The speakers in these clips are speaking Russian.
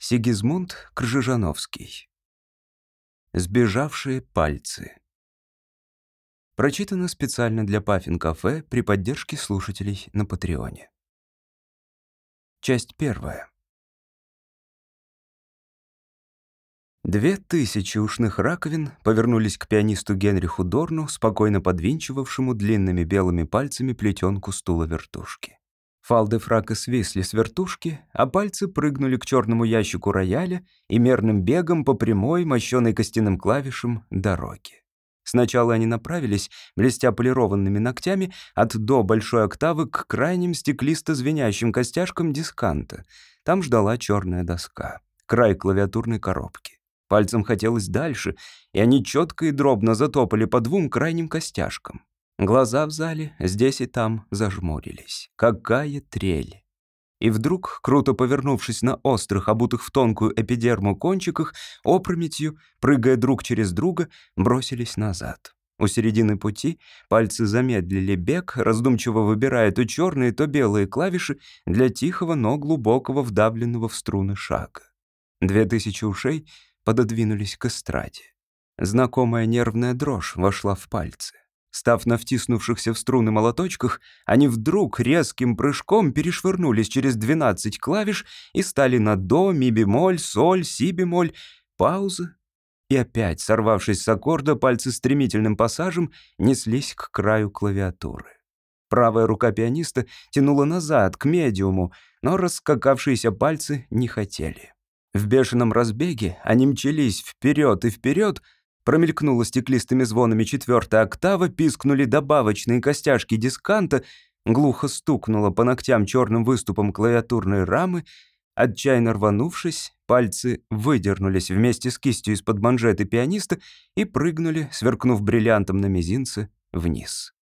Сигизмунд Кржижановский. Сбежавшие пальцы. Прочитано специально для Паффин Кафе при поддержке слушателей на Патреоне. Часть первая. Две тысячи ушных раковин повернулись к пианисту Генриху Дорну, спокойно подвинчивавшему длинными белыми пальцами плетенку стула вертушки. Фалды фрака свисли с вертушки, а пальцы прыгнули к черному ящику рояля и мерным бегом по прямой, мощенной костяным клавишам, дороге. Сначала они направились, блестя полированными ногтями, от до большой октавы к крайним стеклисто-звенящим костяшкам дисканта. Там ждала черная доска, край клавиатурной коробки. Пальцем хотелось дальше, и они четко и дробно затопали по двум крайним костяшкам. Глаза в зале здесь и там зажмурились. Какая трель! И вдруг, круто повернувшись на острых, обутых в тонкую эпидерму кончиках, опрометью, прыгая друг через друга, бросились назад. У середины пути пальцы замедлили бег, раздумчиво выбирая то черные, то белые клавиши для тихого, но глубокого вдавленного в струны шага. Две тысячи ушей пододвинулись к эстраде. Знакомая нервная дрожь вошла в пальцы. Став на втиснувшихся в струны молоточках, они вдруг резким прыжком перешвырнулись через 12 клавиш и стали на до, ми бемоль, соль, си бемоль, пауза. И опять, сорвавшись с аккорда, пальцы стремительным пассажем неслись к краю клавиатуры. Правая рука пианиста тянула назад, к медиуму, но раскакавшиеся пальцы не хотели. В бешеном разбеге они мчались вперед и вперед, Промелькнула стеклистыми звонами четвертая октава, пискнули добавочные костяшки дисканта, глухо стукнула по ногтям черным выступом клавиатурной рамы, отчаянно рванувшись, пальцы выдернулись вместе с кистью из-под манжеты пианиста и прыгнули, сверкнув бриллиантом на мизинце, вниз.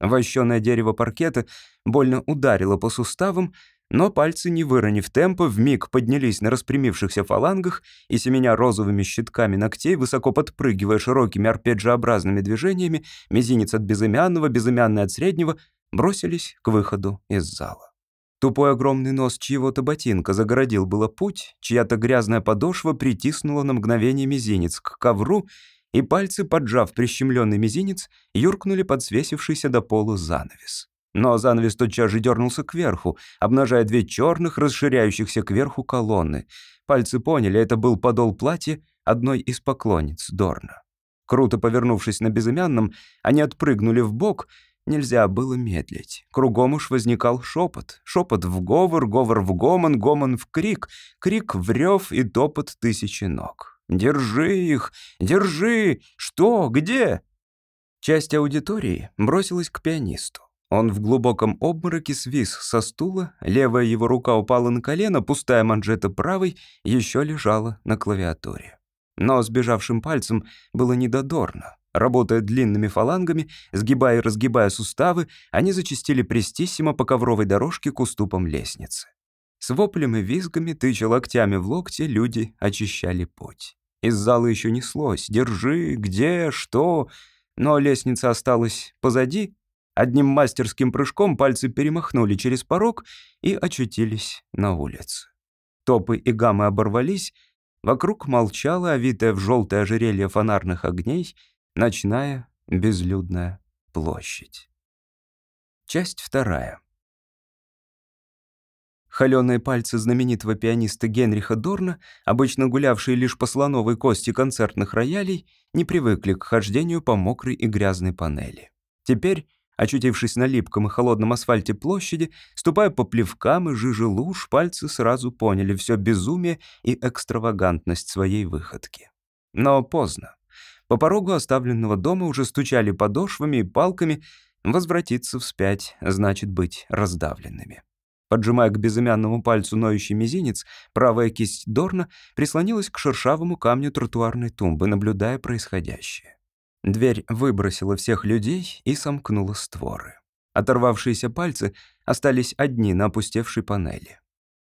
Вощёное дерево паркета больно ударило по суставам, но пальцы, не выронив темпа, вмиг поднялись на распрямившихся фалангах и, семеня розовыми щитками ногтей, высоко подпрыгивая широкими арпеджиобразными движениями, мизинец от безымянного, безымянный от среднего, бросились к выходу из зала. Тупой огромный нос чьего-то ботинка загородил было путь, чья-то грязная подошва притиснула на мгновение мизинец к ковру, и пальцы, поджав прищемленный мизинец, юркнули под свесившийся до пола занавес. Но занавес тотчас же дернулся кверху, обнажая две черных, расширяющихся кверху колонны. Пальцы поняли, это был подол платья одной из поклонниц Дорна. Круто повернувшись на безымянном, они отпрыгнули в бок. Нельзя было медлить. Кругом уж возникал шепот. Шепот в говор, говор в гомон, гомон в крик, крик в рев и топот тысячи ног. «Держи их! Держи! Что? Где?» Часть аудитории бросилась к пианисту. Он в глубоком обмороке свис со стула, левая его рука упала на колено, пустая манжета правой еще лежала на клавиатуре. Но сбежавшим пальцем было недодорно. Работая длинными фалангами, сгибая и разгибая суставы, они зачастили престиссимо по ковровой дорожке к уступам лестницы. С воплем и визгами, тыча локтями в локте, люди очищали путь. Из зала еще неслось «Держи! Где? Что?» Но лестница осталась позади, Одним мастерским прыжком пальцы перемахнули через порог и очутились на улице. Топы и гаммы оборвались, вокруг молчала, овитая в желтое ожерелье фонарных огней, ночная безлюдная площадь. Часть вторая. Холёные пальцы знаменитого пианиста Генриха Дорна, обычно гулявшие лишь по слоновой кости концертных роялей, не привыкли к хождению по мокрой и грязной панели. Теперь Очутившись на липком и холодном асфальте площади, ступая по плевкам и жиже луж, пальцы сразу поняли все безумие и экстравагантность своей выходки. Но поздно. По порогу оставленного дома уже стучали подошвами и палками. Возвратиться вспять значит быть раздавленными. Поджимая к безымянному пальцу ноющий мизинец, правая кисть Дорна прислонилась к шершавому камню тротуарной тумбы, наблюдая происходящее. Дверь выбросила всех людей и сомкнула створы. Оторвавшиеся пальцы остались одни на опустевшей панели.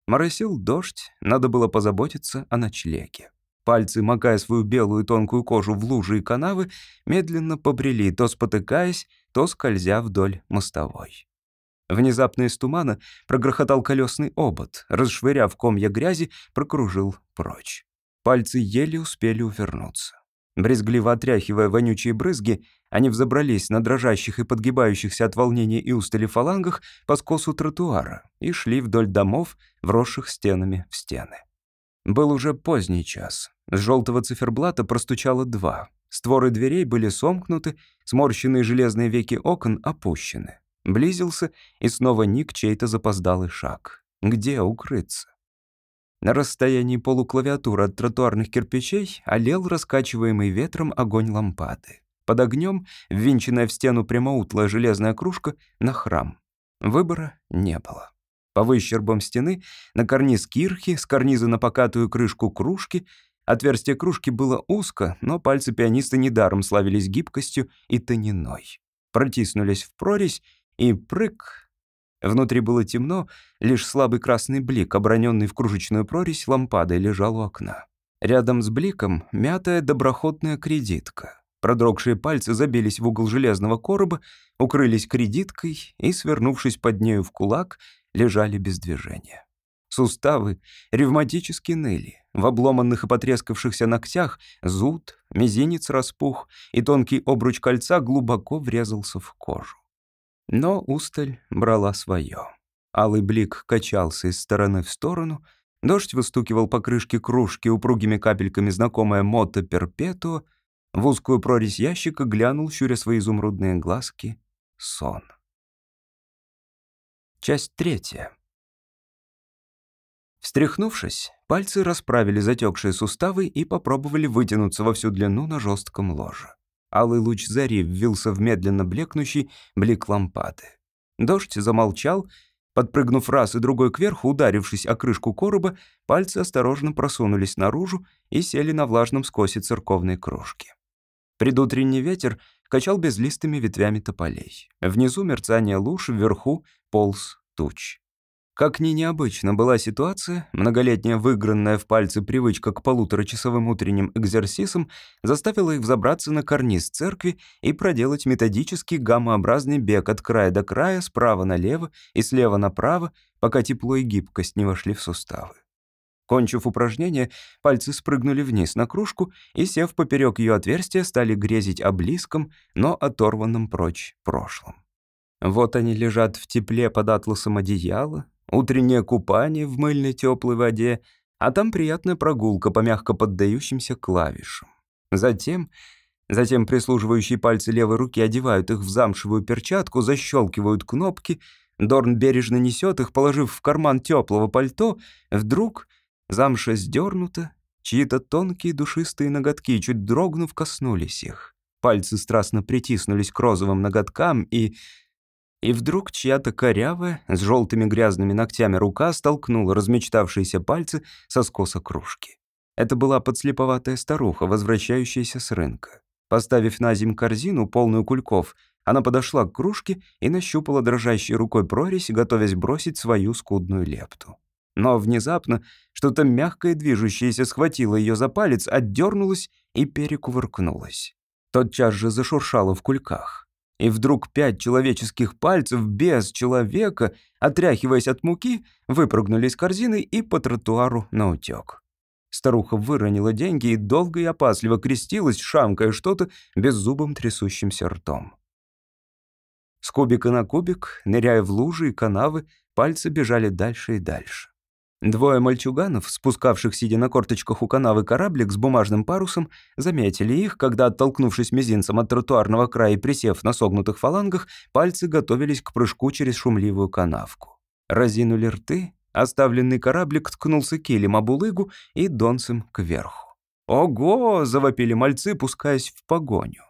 Моросил дождь, надо было позаботиться о ночлеге. Пальцы, макая свою белую тонкую кожу в лужи и канавы, медленно побрели, то спотыкаясь, то скользя вдоль мостовой. Внезапно из тумана прогрохотал колесный обод, расшвыряв комья грязи, прокружил прочь. Пальцы еле успели увернуться. Брезгливо отряхивая вонючие брызги, они взобрались на дрожащих и подгибающихся от волнения и устали фалангах по скосу тротуара и шли вдоль домов, вросших стенами в стены. Был уже поздний час. С желтого циферблата простучало два. Створы дверей были сомкнуты, сморщенные железные веки окон опущены. Близился, и снова ник чей-то запоздалый шаг. Где укрыться? На расстоянии полуклавиатуры от тротуарных кирпичей олел раскачиваемый ветром огонь лампады. Под огнем ввинченная в стену прямоутлая железная кружка на храм. Выбора не было. По выщербам стены на карниз кирхи, с карниза на покатую крышку кружки. Отверстие кружки было узко, но пальцы пианиста недаром славились гибкостью и тониной. Протиснулись в прорезь и прыг Внутри было темно, лишь слабый красный блик, оброненный в кружечную прорезь лампадой, лежал у окна. Рядом с бликом мятая доброходная кредитка. Продрогшие пальцы забились в угол железного короба, укрылись кредиткой и, свернувшись под нею в кулак, лежали без движения. Суставы ревматически ныли. В обломанных и потрескавшихся ногтях зуд, мизинец распух, и тонкий обруч кольца глубоко врезался в кожу. Но усталь брала свое. Алый блик качался из стороны в сторону, дождь выстукивал по крышке кружки упругими капельками знакомая мото перпетуа, в узкую прорезь ящика глянул, щуря свои изумрудные глазки, сон. Часть третья. Встряхнувшись, пальцы расправили затекшие суставы и попробовали вытянуться во всю длину на жестком ложе. Алый луч зари ввился в медленно блекнущий блик лампады. Дождь замолчал, подпрыгнув раз и другой кверху, ударившись о крышку короба, пальцы осторожно просунулись наружу и сели на влажном скосе церковной кружки. Предутренний ветер качал безлистыми ветвями тополей. Внизу мерцание луж, вверху полз туч. Как ни необычно была ситуация, многолетняя выигранная в пальцы привычка к полуторачасовым утренним экзерсисам заставила их взобраться на карниз церкви и проделать методический гаммообразный бег от края до края, справа налево и слева направо, пока тепло и гибкость не вошли в суставы. Кончив упражнение, пальцы спрыгнули вниз на кружку и, сев поперек ее отверстия, стали грезить о близком, но оторванном прочь прошлом. Вот они лежат в тепле под атласом одеяла, утреннее купание в мыльной теплой воде, а там приятная прогулка по мягко поддающимся клавишам. Затем, затем прислуживающие пальцы левой руки одевают их в замшевую перчатку, защелкивают кнопки, Дорн бережно несет их, положив в карман теплого пальто, вдруг замша сдернута, чьи-то тонкие душистые ноготки, чуть дрогнув, коснулись их. Пальцы страстно притиснулись к розовым ноготкам, и и вдруг чья-то корявая, с желтыми грязными ногтями рука столкнула размечтавшиеся пальцы со скоса кружки. Это была подслеповатая старуха, возвращающаяся с рынка. Поставив на зим корзину, полную кульков, она подошла к кружке и нащупала дрожащей рукой прорезь, готовясь бросить свою скудную лепту. Но внезапно что-то мягкое движущееся схватило ее за палец, отдернулось и перекувыркнулось. Тотчас же зашуршало в кульках. И вдруг пять человеческих пальцев без человека, отряхиваясь от муки, выпрыгнули из корзины и по тротуару наутек. Старуха выронила деньги и долго и опасливо крестилась, шамкая что-то беззубым трясущимся ртом. С кубика на кубик, ныряя в лужи и канавы, пальцы бежали дальше и дальше. Двое мальчуганов, спускавших, сидя на корточках у канавы кораблик с бумажным парусом, заметили их, когда, оттолкнувшись мизинцем от тротуарного края и присев на согнутых фалангах, пальцы готовились к прыжку через шумливую канавку. Разинули рты, оставленный кораблик ткнулся килем об улыгу и донцем кверху. «Ого!» — завопили мальцы, пускаясь в погоню.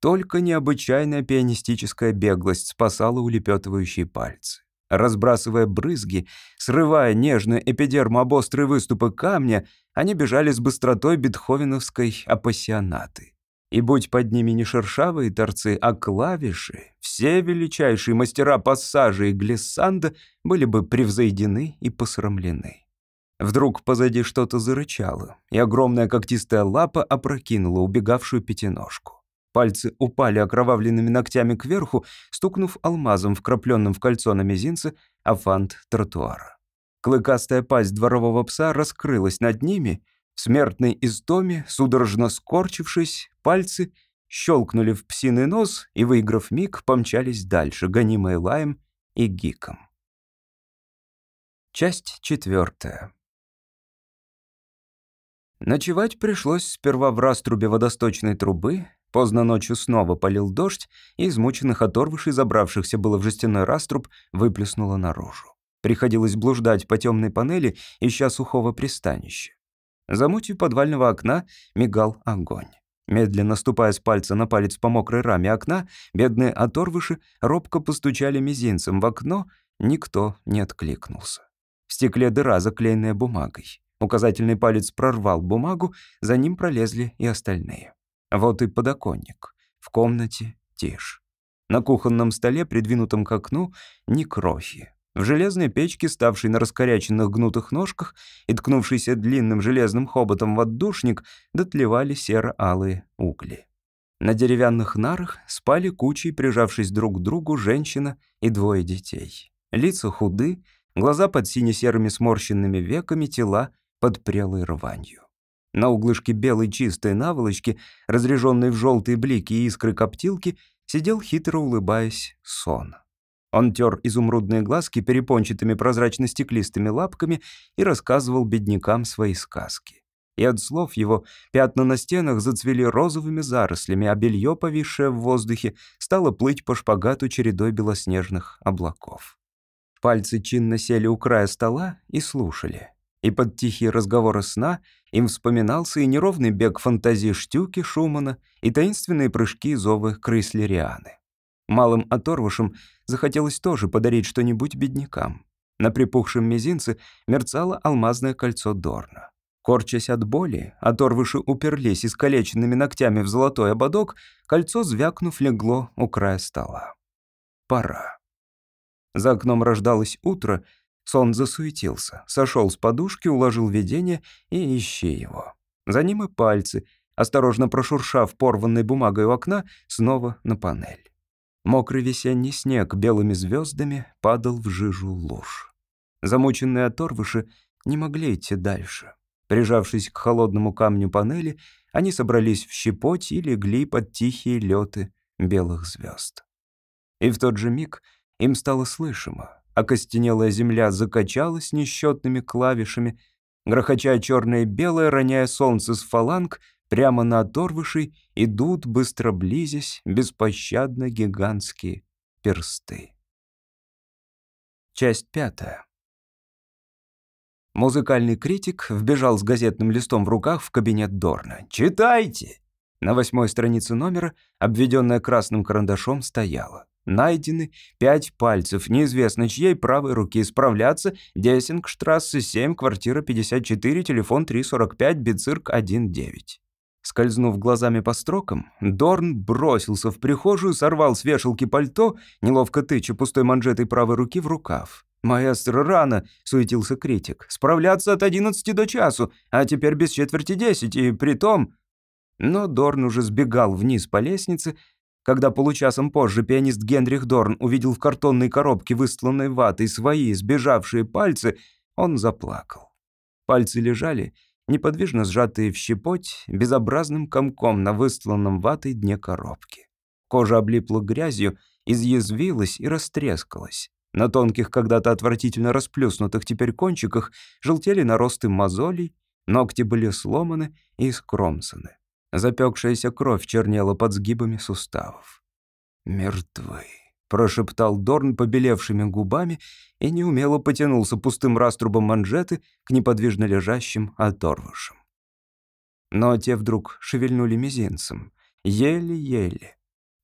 Только необычайная пианистическая беглость спасала улепетывающие пальцы разбрасывая брызги, срывая нежную эпидерму об острые выступы камня, они бежали с быстротой бетховеновской апассионаты. И будь под ними не шершавые торцы, а клавиши, все величайшие мастера пассажа и глиссанда были бы превзойдены и посрамлены. Вдруг позади что-то зарычало, и огромная когтистая лапа опрокинула убегавшую пятиножку. Пальцы упали окровавленными ногтями кверху, стукнув алмазом, вкрапленным в кольцо на мизинце, а фант тротуара. Клыкастая пасть дворового пса раскрылась над ними. В смертной истоме, судорожно скорчившись, пальцы щелкнули в псиный нос и, выиграв миг, помчались дальше, гонимые лаем и гиком. Часть четвертая. Ночевать пришлось сперва в раструбе водосточной трубы, поздно ночью снова полил дождь, и измученных оторвышей, забравшихся было в жестяной раструб, выплеснуло наружу. Приходилось блуждать по темной панели, ища сухого пристанища. За мутью подвального окна мигал огонь. Медленно ступая с пальца на палец по мокрой раме окна, бедные оторвыши робко постучали мизинцем в окно, никто не откликнулся. В стекле дыра, заклеенная бумагой. Указательный палец прорвал бумагу, за ним пролезли и остальные. Вот и подоконник. В комнате тишь. На кухонном столе, придвинутом к окну, ни крохи. В железной печке, ставшей на раскоряченных гнутых ножках и ткнувшейся длинным железным хоботом в отдушник, дотлевали серо-алые угли. На деревянных нарах спали кучей, прижавшись друг к другу, женщина и двое детей. Лица худы, глаза под сине-серыми сморщенными веками, тела под прелой рванью. На углышке белой чистой наволочки, разреженной в желтые блики и искры коптилки, сидел хитро улыбаясь сон. Он тер изумрудные глазки перепончатыми прозрачно-стеклистыми лапками и рассказывал беднякам свои сказки. И от слов его пятна на стенах зацвели розовыми зарослями, а белье, повисшее в воздухе, стало плыть по шпагату чередой белоснежных облаков. Пальцы чинно сели у края стола и слушали. И под тихие разговоры сна им вспоминался и неровный бег фантазии Штюки Шумана, и таинственные прыжки зовы Крейслерианы. Малым оторвышам захотелось тоже подарить что-нибудь беднякам. На припухшем мизинце мерцало алмазное кольцо Дорна. Корчась от боли, оторвыши уперлись искалеченными ногтями в золотой ободок, кольцо, звякнув, легло у края стола. Пора. За окном рождалось утро, сон засуетился, сошел с подушки, уложил видение и ищи его. За ним и пальцы, осторожно прошуршав порванной бумагой у окна, снова на панель. Мокрый весенний снег белыми звездами падал в жижу луж. Замученные оторвыши не могли идти дальше. Прижавшись к холодному камню панели, они собрались в щепоть и легли под тихие леты белых звезд. И в тот же миг им стало слышимо. Окостенелая земля закачалась несчетными клавишами, грохоча черное и белое, роняя солнце с фаланг, Прямо на оторвышей идут, быстро близясь, беспощадно гигантские персты. Часть пятая. Музыкальный критик вбежал с газетным листом в руках в кабинет Дорна. «Читайте!» На восьмой странице номера, обведенная красным карандашом, стояла. Найдены пять пальцев неизвестно чьей правой руки. Справляться Дессингштрассе 7, квартира 54, телефон 345, Бицирк 19. Скользнув глазами по строкам, Дорн бросился в прихожую, сорвал с вешалки пальто, неловко тыча пустой манжетой правой руки в рукав. «Маэстро, рано!» — суетился критик. «Справляться от одиннадцати до часу, а теперь без четверти десять, и притом...» Но Дорн уже сбегал вниз по лестнице. Когда получасом позже пианист Генрих Дорн увидел в картонной коробке, выстланной ватой, свои сбежавшие пальцы, он заплакал. Пальцы лежали неподвижно сжатые в щепоть, безобразным комком на выстланном ватой дне коробки. Кожа облипла грязью, изъязвилась и растрескалась. На тонких, когда-то отвратительно расплюснутых теперь кончиках желтели наросты мозолей, ногти были сломаны и скромсаны. Запекшаяся кровь чернела под сгибами суставов. Мертвы прошептал Дорн побелевшими губами и неумело потянулся пустым раструбом манжеты к неподвижно лежащим оторвышам. Но те вдруг шевельнули мизинцем. Еле-еле.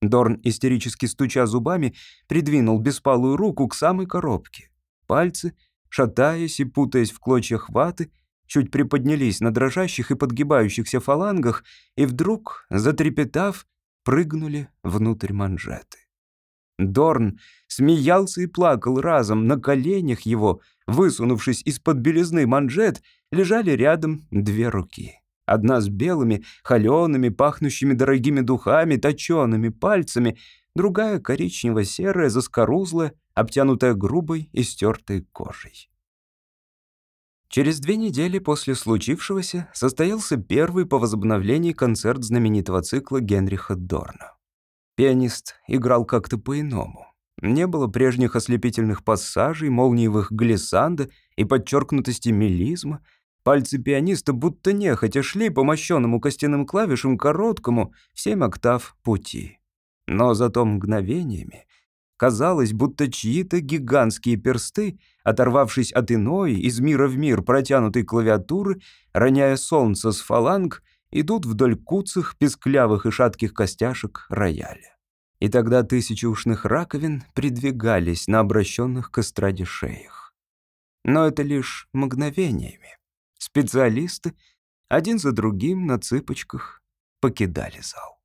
Дорн, истерически стуча зубами, придвинул беспалую руку к самой коробке. Пальцы, шатаясь и путаясь в клочьях ваты, чуть приподнялись на дрожащих и подгибающихся фалангах и вдруг, затрепетав, прыгнули внутрь манжеты. Дорн смеялся и плакал разом. На коленях его, высунувшись из-под белизны манжет, лежали рядом две руки. Одна с белыми, холеными, пахнущими дорогими духами, точеными пальцами, другая коричнево-серая, заскорузлая, обтянутая грубой и стертой кожей. Через две недели после случившегося состоялся первый по возобновлении концерт знаменитого цикла Генриха Дорна. Пианист играл как-то по-иному. Не было прежних ослепительных пассажей, молниевых глиссанда и подчеркнутости мелизма. Пальцы пианиста будто нехотя шли по мощенному костяным клавишам короткому семь октав пути. Но зато мгновениями казалось, будто чьи-то гигантские персты, оторвавшись от иной, из мира в мир протянутой клавиатуры, роняя солнце с фаланг, идут вдоль куцых, песклявых и шатких костяшек рояля. И тогда тысячи ушных раковин придвигались на обращенных к эстраде шеях. Но это лишь мгновениями. Специалисты один за другим на цыпочках покидали зал.